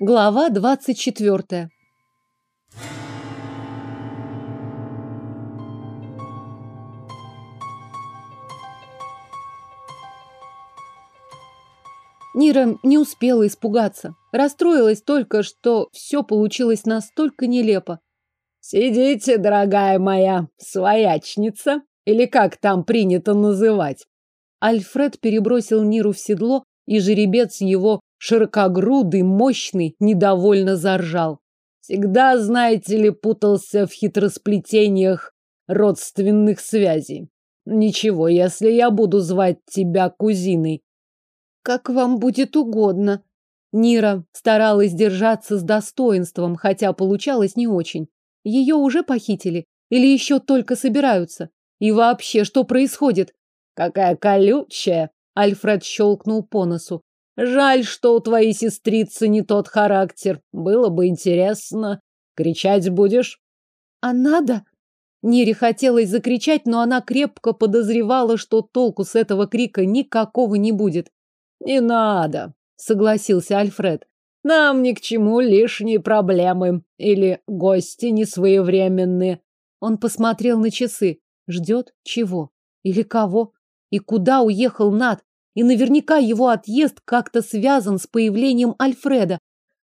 Глава двадцать четвертая. Нира не успела испугаться. Расстроилась только, что все получилось настолько нелепо. «Сидите, дорогая моя своячница, или как там принято называть?» Альфред перебросил Ниру в седло, и жеребец его широкогрудый, мощный, недовольно заржал. Всегда, знаете ли, путался в хитросплетениях родственных связей. Ничего, если я буду звать тебя кузиной. Как вам будет угодно. Нира старалась держаться с достоинством, хотя получалось не очень. Ее уже похитили или еще только собираются? И вообще, что происходит? Какая колючая! Альфред щелкнул по носу. Жаль, что у твоей сестрицы не тот характер. Было бы интересно. Кричать будешь? А надо? Нире хотелось закричать, но она крепко подозревала, что толку с этого крика никакого не будет. Не надо, согласился Альфред. Нам ни к чему лишние проблемы или гости несвоевременные. Он посмотрел на часы. Ждет чего? Или кого? И куда уехал Над? И наверняка его отъезд как-то связан с появлением Альфреда.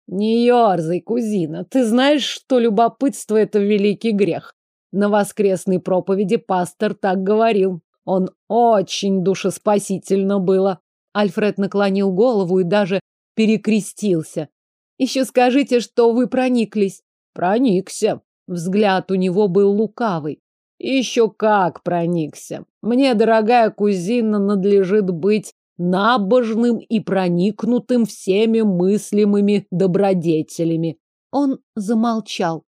Не ерзай, кузина. Ты знаешь, что любопытство – это великий грех. На воскресной проповеди пастор так говорил. Он очень душеспасительно было. Альфред наклонил голову и даже перекрестился. Еще скажите, что вы прониклись. Проникся. Взгляд у него был лукавый. Еще как проникся. Мне, дорогая кузина, надлежит быть набожным и проникнутым всеми мыслимыми добродетелями. Он замолчал.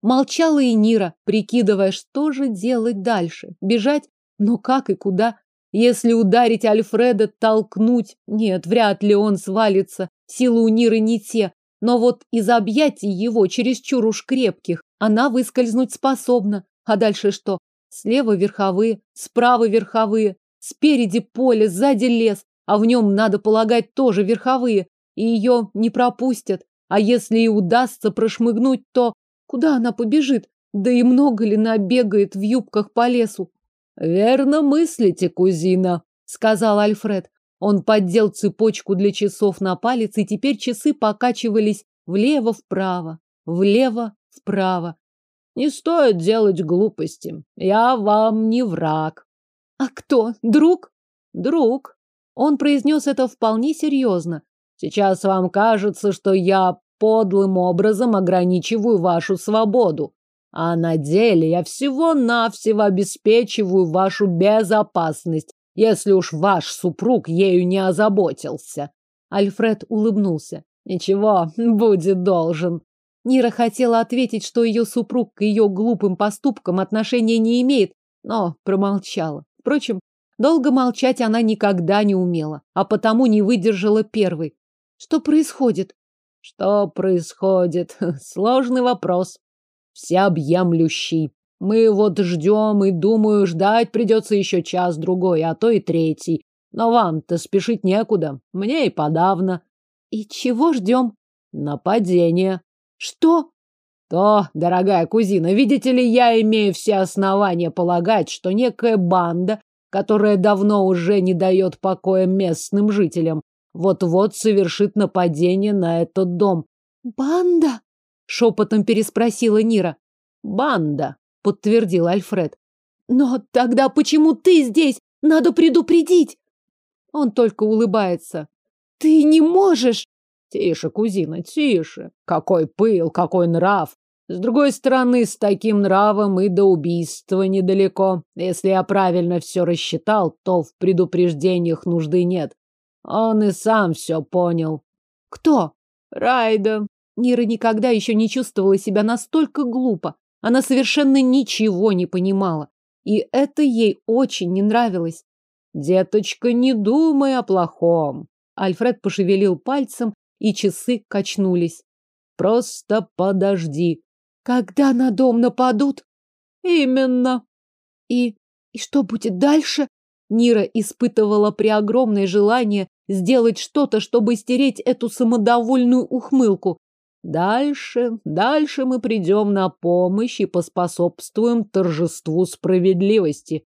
Молчала и Нира, прикидывая, что же делать дальше. Бежать? Но как и куда? Если ударить Альфреда, толкнуть? Нет, вряд ли он свалится. Силы у Ниры не те. Но вот из объятий его, чересчур уж крепких, она выскользнуть способна. А дальше что? Слева верховые, справа верховые, Спереди поле, сзади лес, а в нем, надо полагать, тоже верховые, и ее не пропустят. А если и удастся прошмыгнуть, то куда она побежит? Да и много ли набегает в юбках по лесу? Верно мыслите, кузина, сказал Альфред. Он поддел цепочку для часов на палец, и теперь часы покачивались влево-вправо, влево-вправо. Не стоит делать глупости. Я вам не враг. А кто? Друг? Друг. Он произнес это вполне серьезно. Сейчас вам кажется, что я подлым образом ограничиваю вашу свободу. А на деле я всего-навсего обеспечиваю вашу безопасность, если уж ваш супруг ею не озаботился. Альфред улыбнулся. Ничего, будет должен. Нира хотела ответить, что ее супруг к ее глупым поступкам отношения не имеет, но промолчала. Впрочем, долго молчать она никогда не умела, а потому не выдержала первой. Что происходит? Что происходит? Сложный вопрос. Всеобъемлющий. Мы вот ждем и, думаю, ждать придется еще час-другой, а то и третий. Но вам-то спешить некуда. Мне и подавно. И чего ждем? Нападение. Что? То, дорогая кузина, видите ли, я имею все основания полагать, что некая банда, которая давно уже не дает покоя местным жителям, вот-вот совершит нападение на этот дом. Банда? Шепотом переспросила Нира. Банда, подтвердил Альфред. Но тогда почему ты здесь? Надо предупредить. Он только улыбается. Ты не можешь. Тише, кузина, тише. Какой пыл, какой нрав. С другой стороны, с таким нравом и до убийства недалеко. Если я правильно все рассчитал, то в предупреждениях нужды нет. Он и сам все понял. Кто? Райда. Нира никогда еще не чувствовала себя настолько глупо. Она совершенно ничего не понимала. И это ей очень не нравилось. Деточка, не думай о плохом. Альфред пошевелил пальцем, и часы качнулись. Просто подожди. Когда на дом нападут? Именно. И и что будет дальше? Нира испытывала преогромное желание сделать что-то, чтобы стереть эту самодовольную ухмылку. Дальше, дальше мы придем на помощь и поспособствуем торжеству справедливости.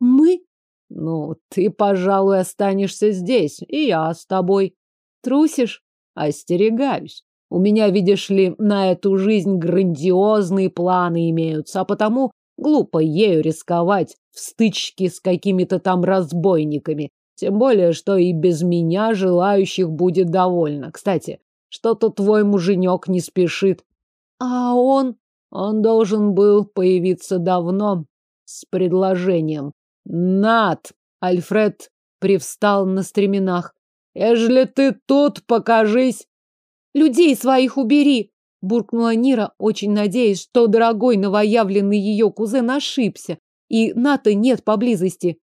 Мы? Ну, ты, пожалуй, останешься здесь, и я с тобой. Трусишь? Остерегаюсь. У меня, видишь ли, на эту жизнь грандиозные планы имеются, а потому глупо ею рисковать в стычке с какими-то там разбойниками. Тем более, что и без меня желающих будет довольно. Кстати, что-то твой муженек не спешит. А он? Он должен был появиться давно с предложением. Над! Альфред привстал на стременах. Ежели ты тут, покажись. Людей своих убери, буркнула Нира, очень надеясь, что дорогой новоявленный ее кузен ошибся, и Ната нет поблизости.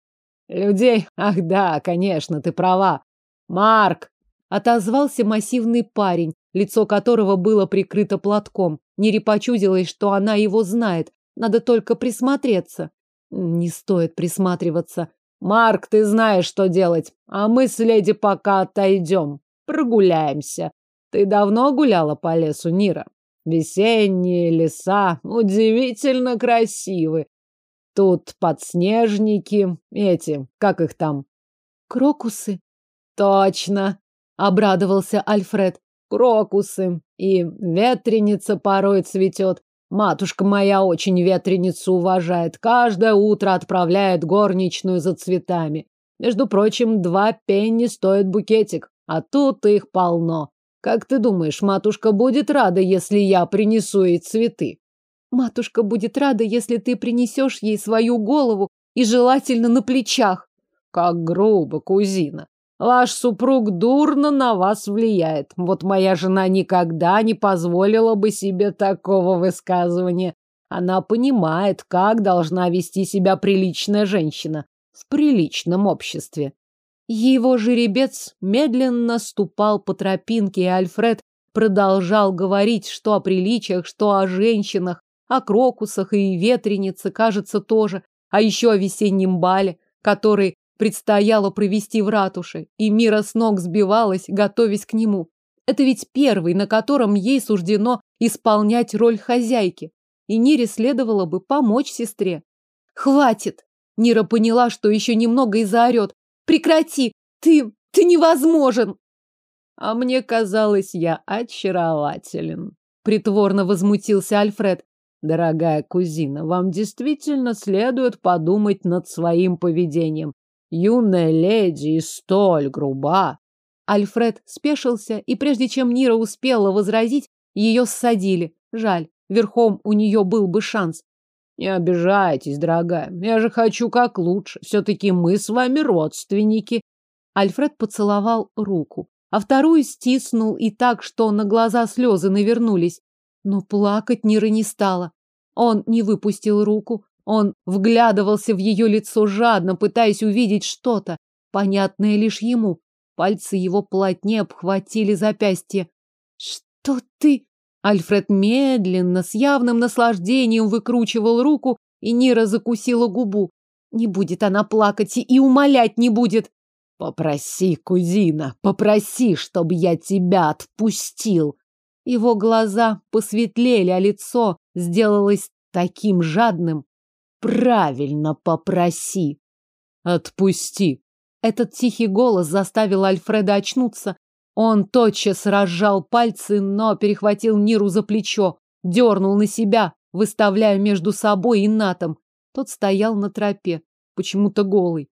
Людей? Ах да, конечно, ты права. Марк, отозвался массивный парень, лицо которого было прикрыто платком. Нире почудилось, что она его знает. Надо только присмотреться. Не стоит присматриваться. Марк, ты знаешь, что делать. А мы с леди пока отойдем. Прогуляемся. Ты давно гуляла по лесу, Нира? Весенние леса удивительно красивы. Тут подснежники, эти, как их там? Крокусы. Точно, обрадовался Альфред. Крокусы. И ветреница порой цветет. Матушка моя очень ветреницу уважает. Каждое утро отправляет горничную за цветами. Между прочим, два пенни стоит букетик, а тут их полно. Как ты думаешь, матушка будет рада, если я принесу ей цветы? Матушка будет рада, если ты принесешь ей свою голову и желательно на плечах. Как грубо, кузина. Ваш супруг дурно на вас влияет. Вот моя жена никогда не позволила бы себе такого высказывания. Она понимает, как должна вести себя приличная женщина в приличном обществе. Его жеребец медленно ступал по тропинке, и Альфред продолжал говорить, что о приличиях, что о женщинах, о крокусах и ветренице, кажется, тоже, а еще о весеннем бале, который предстояло провести в ратуше, и Мира с ног сбивалась, готовясь к нему. Это ведь первый, на котором ей суждено исполнять роль хозяйки, и Нире следовало бы помочь сестре. «Хватит!» Нира поняла, что еще немного и заорет. «Прекрати! Ты... ты невозможен!» «А мне казалось, я очарователен», — притворно возмутился Альфред. Дорогая кузина, вам действительно следует подумать над своим поведением. Юная леди и столь груба. Альфред спешился, и прежде чем Нира успела возразить, ее ссадили. Жаль, верхом у нее был бы шанс. Не обижайтесь, дорогая, я же хочу как лучше. Все-таки мы с вами родственники. Альфред поцеловал руку, а вторую стиснул и так, что на глаза слезы навернулись. Но плакать Нира не стала. Он не выпустил руку, он вглядывался в ее лицо жадно, пытаясь увидеть что-то, понятное лишь ему. Пальцы его плотнее обхватили запястье. «Что ты?» Альфред медленно, с явным наслаждением выкручивал руку, и Нира закусила губу. Не будет она плакать и умолять не будет. Попроси, кузина, попроси, чтобы я тебя отпустил. Его глаза посветлели, а лицо сделалось таким жадным. Правильно попроси. Отпусти. Этот тихий голос заставил Альфреда очнуться. Он тотчас разжал пальцы, но перехватил Ниру за плечо, дернул на себя, выставляя между собой и Натом. Тот стоял на тропе, почему-то голый.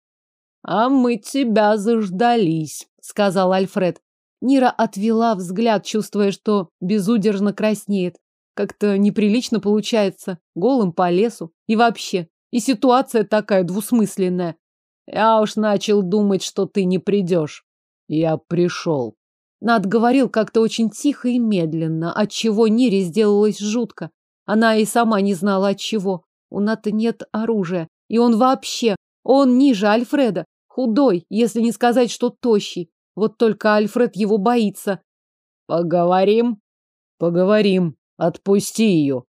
«А мы тебя заждались», — сказал Альфред. Нира отвела взгляд, чувствуя, что безудержно краснеет. Как-то неприлично получается, голым по лесу. И вообще, и ситуация такая двусмысленная. Я уж начал думать, что ты не придешь. Я пришел. Над говорил как-то очень тихо и медленно, от чего Нире сделалось жутко. Она и сама не знала от чего. У Ната нет оружия, и он вообще, он ниже Альфреда, худой, если не сказать, что тощий. Вот только Альфред его боится. Поговорим? Поговорим. Отпусти ее.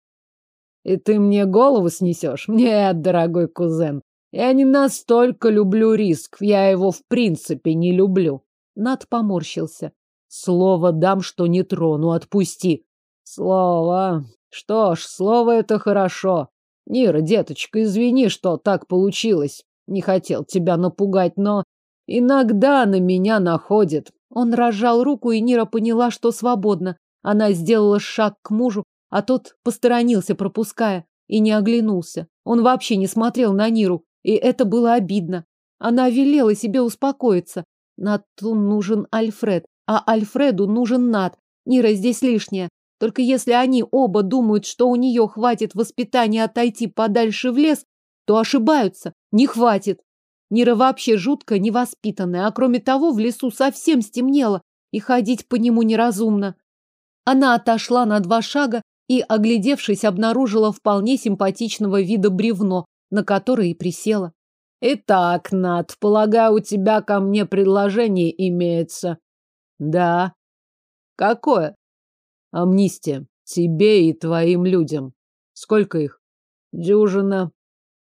И ты мне голову снесешь? Нет, дорогой кузен. Я не настолько люблю риск. Я его в принципе не люблю. Над поморщился. Слово дам, что не трону, отпусти. Слово. Что ж, слово это хорошо. Нира, деточка, извини, что так получилось. Не хотел тебя напугать, но иногда на меня находит. Он разжал руку, и Нира поняла, что свободна. Она сделала шаг к мужу, а тот посторонился, пропуская, и не оглянулся. Он вообще не смотрел на Ниру, и это было обидно. Она велела себе успокоиться. Нату нужен Альфред, а Альфреду нужен Нат. Нира здесь лишняя. Только если они оба думают, что у нее хватит воспитания отойти подальше в лес, то ошибаются. Не хватит. Нира вообще жутко невоспитанная, а кроме того в лесу совсем стемнело, и ходить по нему неразумно. Она отошла на два шага и, оглядевшись, обнаружила вполне симпатичного вида бревно, на которое и присела. Итак, Над, полагаю, у тебя ко мне предложение имеется. Да. Какое? Амнистия. Тебе и твоим людям. Сколько их? Дюжина.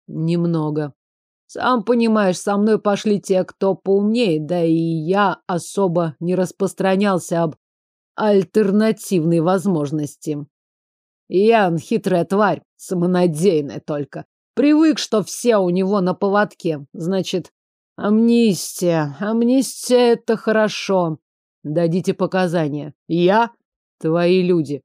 Немного. Сам понимаешь, со мной пошли те, кто поумнее, да и я особо не распространялся об альтернативной возможности. Ян хитрая тварь, самонадеянная только. Привык, что все у него на поводке. Значит, амнистия. Амнистия — это хорошо. Дадите показания. Я? Твои люди.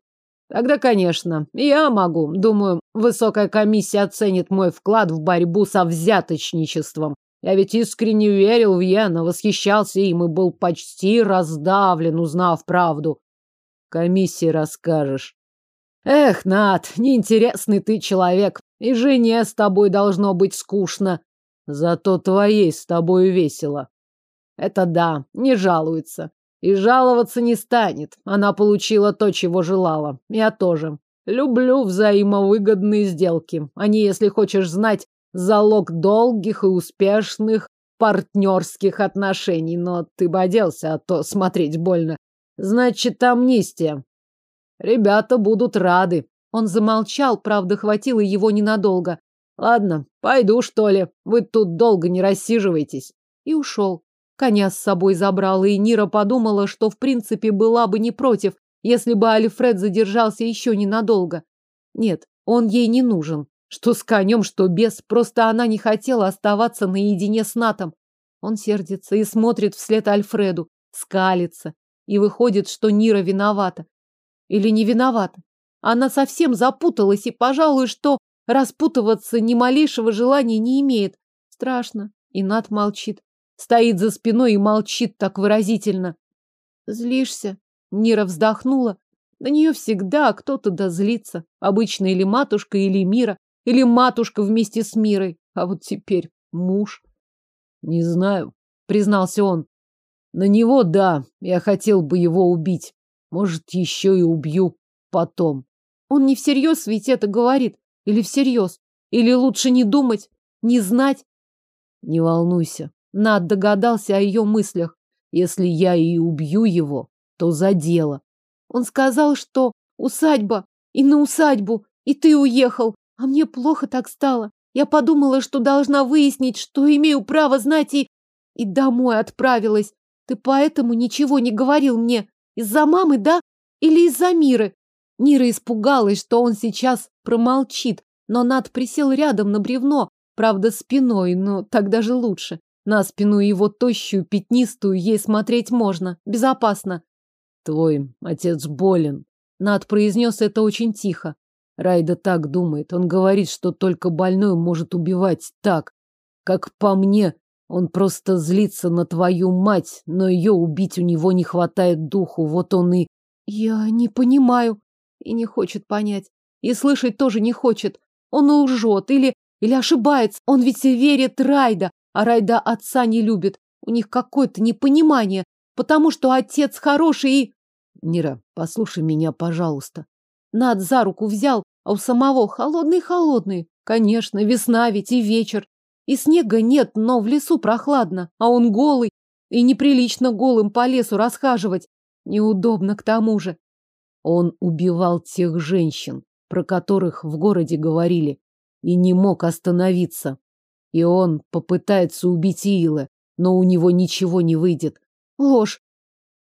Тогда, конечно, я могу. Думаю, высокая комиссия оценит мой вклад в борьбу со взяточничеством. Я ведь искренне верил в Яна, восхищался им и был почти раздавлен, узнав правду. Комиссии расскажешь. Эх, Над, неинтересный ты человек. И жене с тобой должно быть скучно. Зато твоей с тобой весело. Это да, не жалуется. И жаловаться не станет. Она получила то, чего желала. Я тоже. Люблю взаимовыгодные сделки. Они, если хочешь знать, залог долгих и успешных партнерских отношений. Но ты бы оделся, а то смотреть больно. Значит, амнистия. Ребята будут рады. Он замолчал, правда, хватило его ненадолго. Ладно, пойду, что ли. Вы тут долго не рассиживайтесь. И ушел. Коня с собой забрал, и Нира подумала, что в принципе была бы не против, если бы Альфред задержался еще ненадолго. Нет, он ей не нужен. Что с конем, что без, просто она не хотела оставаться наедине с Натом. Он сердится и смотрит вслед Альфреду, скалится, и выходит, что Нира виновата. Или не виновата. Она совсем запуталась и, пожалуй, что распутываться ни малейшего желания не имеет. Страшно. И Нат молчит. Стоит за спиной и молчит так выразительно. Злишься? Нира вздохнула. На нее всегда кто-то да. Обычно или матушка, или Мира, или матушка вместе с Мирой. А вот теперь муж. Не знаю, признался он. На него, да, я хотел бы его убить. Может, еще и убью потом. Он не всерьез ведь это говорит. Или всерьез. Или лучше не думать, не знать. Не волнуйся, над догадался о ее мыслях. Если я и убью его, то за дело. Он сказал, что усадьба, и на усадьбу, и ты уехал. А мне плохо так стало. Я подумала, что должна выяснить, что имею право знать, и... И домой отправилась. Ты поэтому ничего не говорил мне. Из-за мамы, да? Или из-за Миры? Нира испугалась, что он сейчас промолчит, но Над присел рядом на бревно, правда, спиной, но так даже лучше. На спину его тощую, пятнистую ей смотреть можно, безопасно. Твой отец болен. Над произнес это очень тихо. Райда так думает. Он говорит, что только больной может убивать так. Как по мне, он просто злится на твою мать, но ее убить у него не хватает духу. Вот он и... Я не понимаю. И не хочет понять. И слышать тоже не хочет. Он лжет или... Или ошибается. Он ведь верит Райда, а Райда отца не любит. У них какое-то непонимание, потому что отец хороший и... Нира, послушай меня, пожалуйста. Над за руку взял, а у самого холодный-холодный. Конечно, весна ведь и вечер. И снега нет, но в лесу прохладно, а он голый. И неприлично голым по лесу расхаживать. Неудобно к тому же. Он убивал тех женщин, про которых в городе говорили, и не мог остановиться. И он попытается убить Иила, но у него ничего не выйдет. Ложь.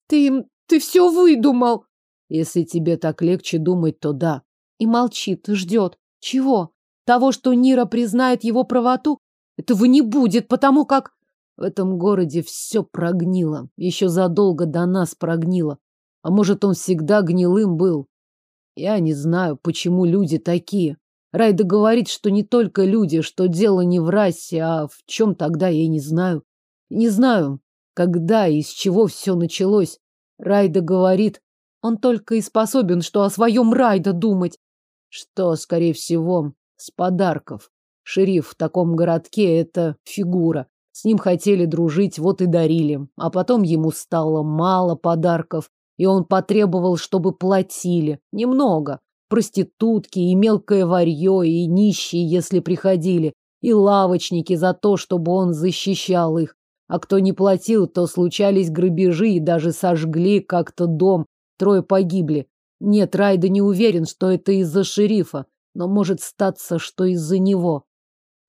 Ты... ты все выдумал. Если тебе так легче думать, то да. И молчит, ждет. Чего? Того, что Нира признает его правоту? Этого не будет, потому как... В этом городе все прогнило. Еще задолго до нас прогнило. А может, он всегда гнилым был? Я не знаю, почему люди такие. Райда говорит, что не только люди, что дело не в расе, а в чем тогда, я не знаю. Не знаю, когда и с чего все началось. Райда говорит, он только и способен, что о своем Райда думать. Что, скорее всего, с подарков. Шериф в таком городке – это фигура. С ним хотели дружить, вот и дарили. А потом ему стало мало подарков, и он потребовал, чтобы платили. Немного. Проститутки и мелкое варье, и нищие, если приходили, и лавочники за то, чтобы он защищал их. А кто не платил, то случались грабежи и даже сожгли как-то дом. Трое погибли. Нет, Райда не уверен, что это из-за шерифа, но может статься, что из-за него.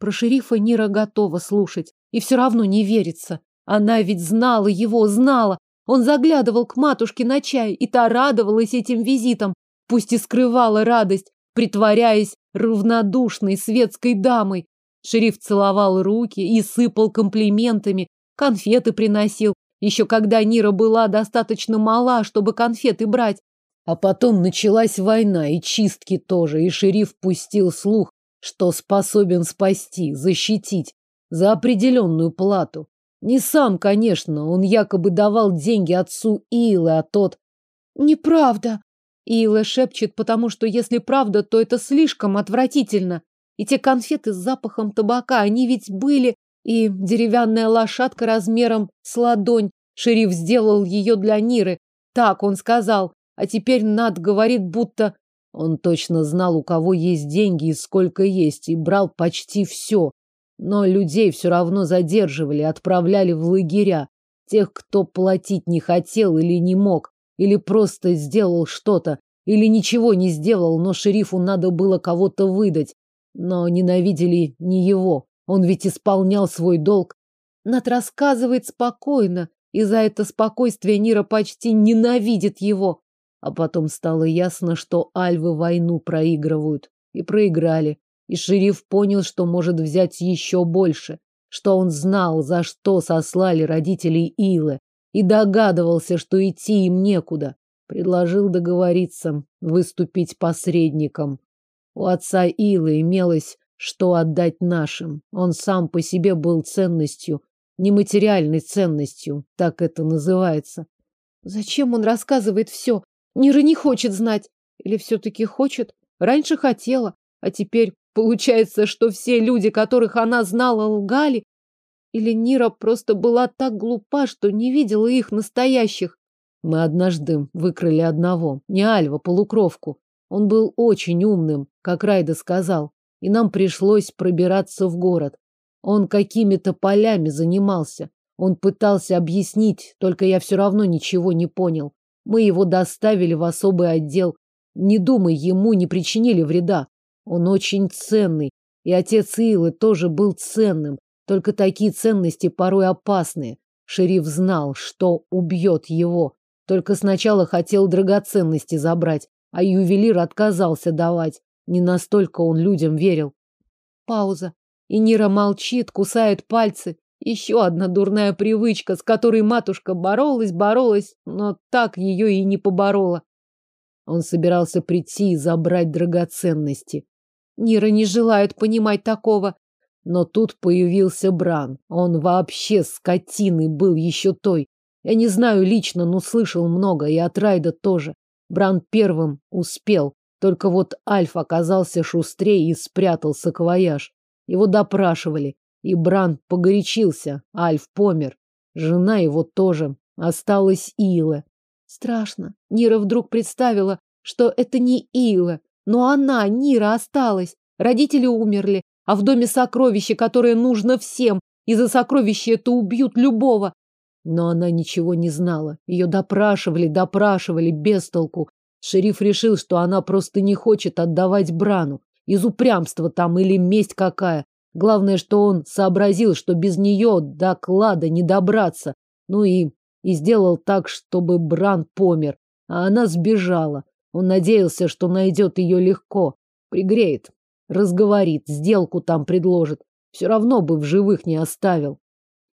Про шерифа Нира готова слушать, и все равно не верится. Она ведь знала его, знала. Он заглядывал к матушке на чай, и та радовалась этим визитам, пусть и скрывала радость, притворяясь равнодушной светской дамой. Шериф целовал руки и сыпал комплиментами, конфеты приносил, еще когда Нира была достаточно мала, чтобы конфеты брать. А потом началась война, и чистки тоже, и шериф пустил слух, что способен спасти, защитить за определенную плату. Не сам, конечно, он якобы давал деньги отцу Илы, а тот... Неправда. Ила шепчет, потому что если правда, то это слишком отвратительно. И те конфеты с запахом табака, они ведь были и деревянная лошадка размером с ладонь. Шериф сделал ее для Ниры. Так он сказал. А теперь Над говорит, будто... Он точно знал, у кого есть деньги и сколько есть, и брал почти все. Но людей все равно задерживали, отправляли в лагеря. Тех, кто платить не хотел или не мог, или просто сделал что-то, или ничего не сделал, но шерифу надо было кого-то выдать. Но ненавидели не его. Он ведь исполнял свой долг. Нат рассказывает спокойно, и за это спокойствие Нира почти ненавидит его. А потом стало ясно, что альвы войну проигрывают. И проиграли. И шериф понял, что может взять еще больше. Что он знал, за что сослали родителей Илы. И догадывался, что идти им некуда. Предложил договориться, выступить посредником. У отца Илы имелось что отдать нашим. Он сам по себе был ценностью, нематериальной ценностью, так это называется. Зачем он рассказывает все? Нира не хочет знать. Или все-таки хочет? Раньше хотела, а теперь получается, что все люди, которых она знала, лгали? Или Нира просто была так глупа, что не видела их настоящих? Мы однажды выкрали одного, не Альва, полукровку. Он был очень умным, как Райда сказал и нам пришлось пробираться в город. Он какими-то полями занимался. Он пытался объяснить, только я все равно ничего не понял. Мы его доставили в особый отдел. Не думай, ему не причинили вреда. Он очень ценный, и отец Илы тоже был ценным. Только такие ценности порой опасные. Шериф знал, что убьет его. Только сначала хотел драгоценности забрать, а ювелир отказался давать. Не настолько он людям верил. Пауза. И Нира молчит, кусает пальцы. Еще одна дурная привычка, с которой матушка боролась, боролась, но так ее и не поборола. Он собирался прийти и забрать драгоценности. Нира не желает понимать такого. Но тут появился Бран. Он вообще скотиной был еще той. Я не знаю лично, но слышал много, и от Райда тоже. Бран первым успел. Только вот Альф оказался шустрее и спрятал саквояж. Его допрашивали, и Бран погорячился. Альф помер. Жена его тоже. Осталась Ила. Страшно. Нира вдруг представила, что это не Ила, но она, Нира, осталась. Родители умерли, а в доме сокровище, которое нужно всем, и за сокровище это убьют любого. Но она ничего не знала. Ее допрашивали, допрашивали, без толку. Шериф решил, что она просто не хочет отдавать Брану. Из упрямства там или месть какая. Главное, что он сообразил, что без нее до клада не добраться. Ну и и сделал так, чтобы Бран помер, а она сбежала. Он надеялся, что найдет ее легко, пригреет, разговорит, сделку там предложит. Все равно бы в живых не оставил.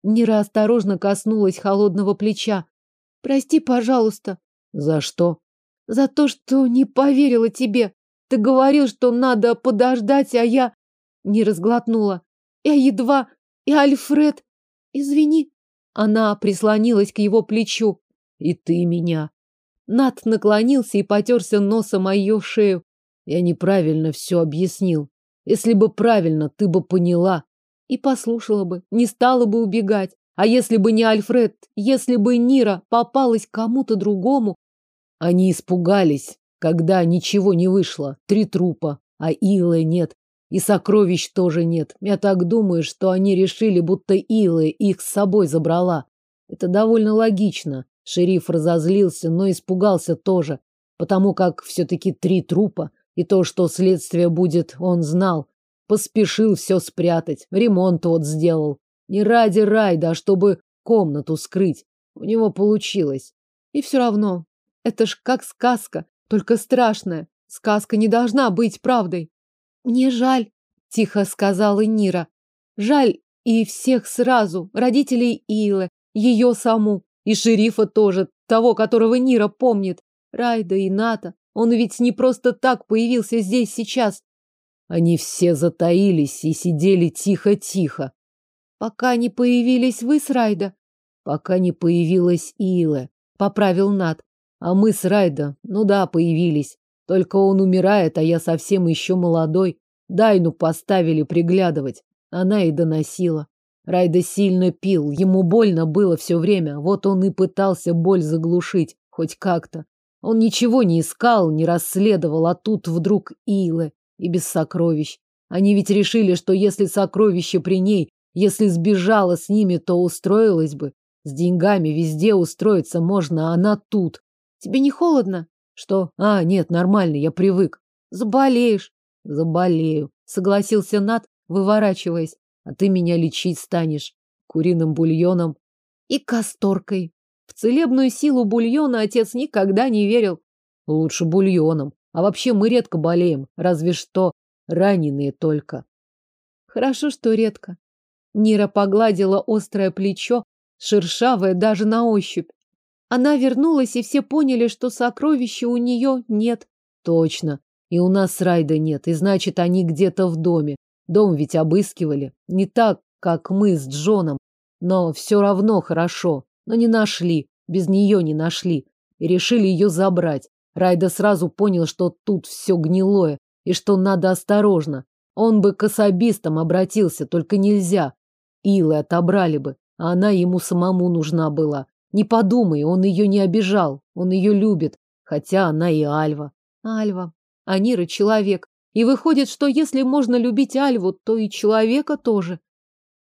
Нира осторожно коснулась холодного плеча. Прости, пожалуйста. За что? За то, что не поверила тебе. Ты говорил, что надо подождать, а я не разглотнула. Я едва... И Альфред... Извини. Она прислонилась к его плечу. И ты меня. Нат наклонился и потерся носом о ее шею. Я неправильно все объяснил. Если бы правильно, ты бы поняла. И послушала бы, не стала бы убегать. А если бы не Альфред, если бы Нира попалась кому-то другому... Они испугались, когда ничего не вышло. Три трупа, а Илы нет. И сокровищ тоже нет. Я так думаю, что они решили, будто Илы их с собой забрала. Это довольно логично. Шериф разозлился, но испугался тоже, потому как все-таки три трупа. И то, что следствие будет, он знал. Поспешил все спрятать, ремонт тот сделал. Не ради Райда, а чтобы комнату скрыть. У него получилось. И все равно, это ж как сказка, только страшная. Сказка не должна быть правдой. Мне жаль, тихо сказала Нира. Жаль и всех сразу, родителей Илы, ее саму, и шерифа тоже, того, которого Нира помнит, Райда и Ната. Он ведь не просто так появился здесь сейчас. Они все затаились и сидели тихо-тихо. Пока не появились вы с Райда. Пока не появилась Илэ, поправил Нат. А мы с Райда, ну да, появились. Только он умирает, а я совсем еще молодой. Дайну поставили приглядывать. Она и доносила. Райда сильно пил, ему больно было все время. Вот он и пытался боль заглушить, хоть как-то. Он ничего не искал, не расследовал, а тут вдруг Илы и без сокровищ. Они ведь решили, что если сокровище при ней, если сбежала с ними, то устроилась бы. С деньгами везде устроиться можно, а она тут. Тебе не холодно? Что? А, нет, нормально, я привык. Заболеешь. Заболею, согласился Нат, выворачиваясь. А ты меня лечить станешь куриным бульоном и касторкой. В целебную силу бульона отец никогда не верил. Лучше бульоном. А вообще мы редко болеем, разве что раненые только. Хорошо, что редко. Нира погладила острое плечо, шершавое даже на ощупь. Она вернулась, и все поняли, что сокровища у нее нет. Точно. И у нас Райда нет, и значит, они где-то в доме. Дом ведь обыскивали. Не так, как мы с Джоном. Но все равно хорошо но не нашли, без нее не нашли, и решили ее забрать. Райда сразу понял, что тут все гнилое, и что надо осторожно. Он бы к особистам обратился, только нельзя. Илы отобрали бы, а она ему самому нужна была. Не подумай, он ее не обижал, он ее любит, хотя она и Альва. Альва. Анира человек. И выходит, что если можно любить Альву, то и человека тоже.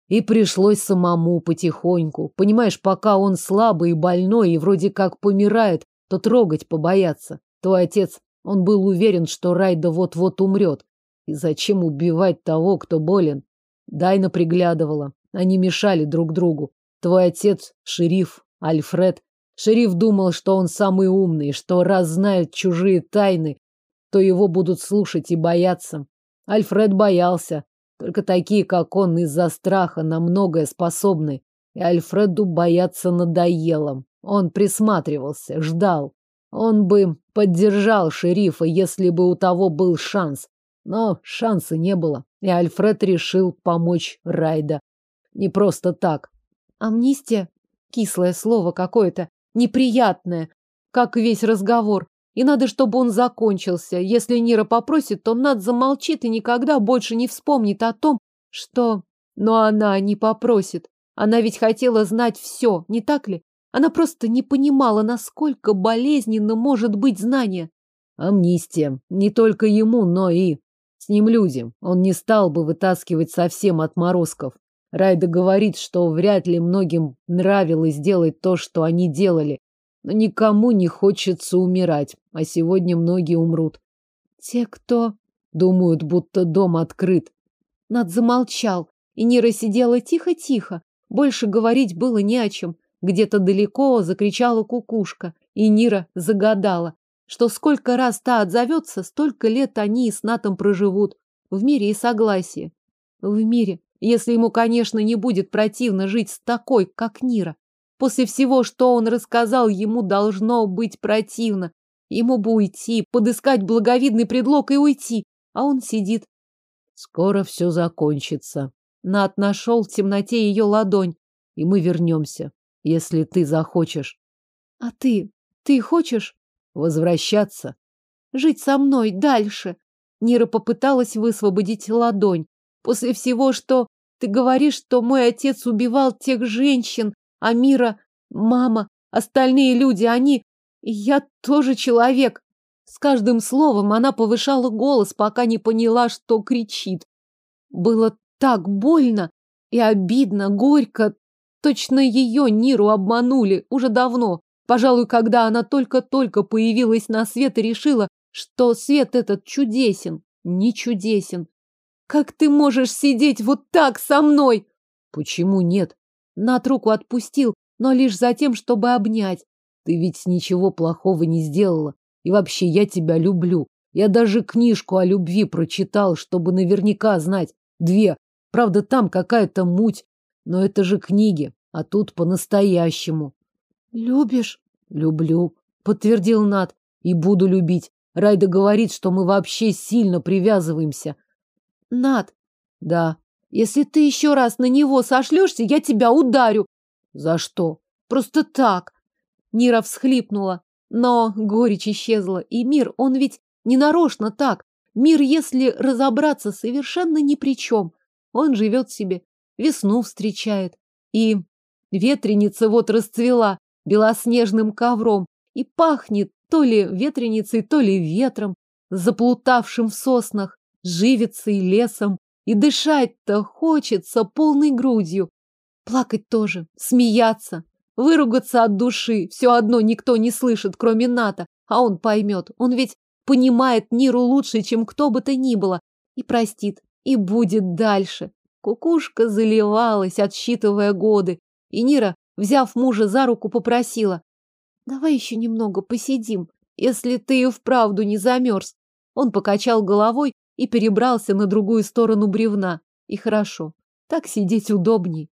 И пришлось самому потихоньку. Понимаешь, пока он слабый и больной и вроде как помирает, то трогать побояться. Твой отец, он был уверен, что Райда вот-вот умрет. И зачем убивать того, кто болен? Дайна приглядывала. Они мешали друг другу. Твой отец – шериф, Альфред. Шериф думал, что он самый умный, что раз знает чужие тайны, то его будут слушать и бояться. Альфред боялся, только такие, как он, из-за страха на многое способны. И Альфреду бояться надоело. Он присматривался, ждал. Он бы поддержал шерифа, если бы у того был шанс. Но шанса не было, и Альфред решил помочь Райда. Не просто так. Амнистия? Кислое слово какое-то, неприятное, как весь разговор. И надо, чтобы он закончился. Если Нира попросит, то Над замолчит и никогда больше не вспомнит о том, что... Но она не попросит. Она ведь хотела знать все, не так ли? Она просто не понимала, насколько болезненно может быть знание. Амнистия. Не только ему, но и с ним людям. Он не стал бы вытаскивать совсем отморозков. Райда говорит, что вряд ли многим нравилось делать то, что они делали. Но никому не хочется умирать, а сегодня многие умрут. Те, кто думают, будто дом открыт. Над замолчал, и Нира сидела тихо-тихо. Больше говорить было не о чем. Где-то далеко закричала кукушка, и Нира загадала, что сколько раз та отзовется, столько лет они с Натом проживут в мире и согласии. В мире, если ему, конечно, не будет противно жить с такой, как Нира. После всего, что он рассказал, ему должно быть противно. Ему бы уйти, подыскать благовидный предлог и уйти. А он сидит. Скоро все закончится. Над нашел в темноте ее ладонь, и мы вернемся, если ты захочешь. А ты? Ты хочешь? Возвращаться. Жить со мной дальше. Нира попыталась высвободить ладонь. После всего, что ты говоришь, что мой отец убивал тех женщин, а Мира, мама, остальные люди, они... Я тоже человек. С каждым словом она повышала голос, пока не поняла, что кричит. Было так больно и обидно, горько. Точно ее Ниру обманули уже давно. Пожалуй, когда она только-только появилась на свет и решила, что свет этот чудесен, не чудесен. Как ты можешь сидеть вот так со мной? Почему нет? Над руку отпустил, но лишь за тем, чтобы обнять. Ты ведь ничего плохого не сделала. И вообще, я тебя люблю. Я даже книжку о любви прочитал, чтобы наверняка знать. Две. Правда, там какая-то муть. Но это же книги. А тут по-настоящему. Любишь? Люблю, подтвердил Над. И буду любить. Райда говорит, что мы вообще сильно привязываемся. Над. Да. Если ты еще раз на него сошлешься, я тебя ударю. За что? Просто так. Нира всхлипнула, но горечь исчезла. И мир, он ведь не нарочно так. Мир, если разобраться, совершенно ни при чем. Он живет себе, весну встречает. И ветреница вот расцвела белоснежным ковром и пахнет то ли ветреницей, то ли ветром, заплутавшим в соснах, живицей, лесом. И дышать-то хочется полной грудью. Плакать тоже, смеяться, выругаться от души. Все одно никто не слышит, кроме Ната, а он поймет. Он ведь понимает Ниру лучше, чем кто бы то ни было. И простит, и будет дальше. Кукушка заливалась, отсчитывая годы. И Нира, взяв мужа за руку, попросила. Давай еще немного посидим, если ты и вправду не замерз. Он покачал головой и перебрался на другую сторону бревна. И хорошо, так сидеть удобней.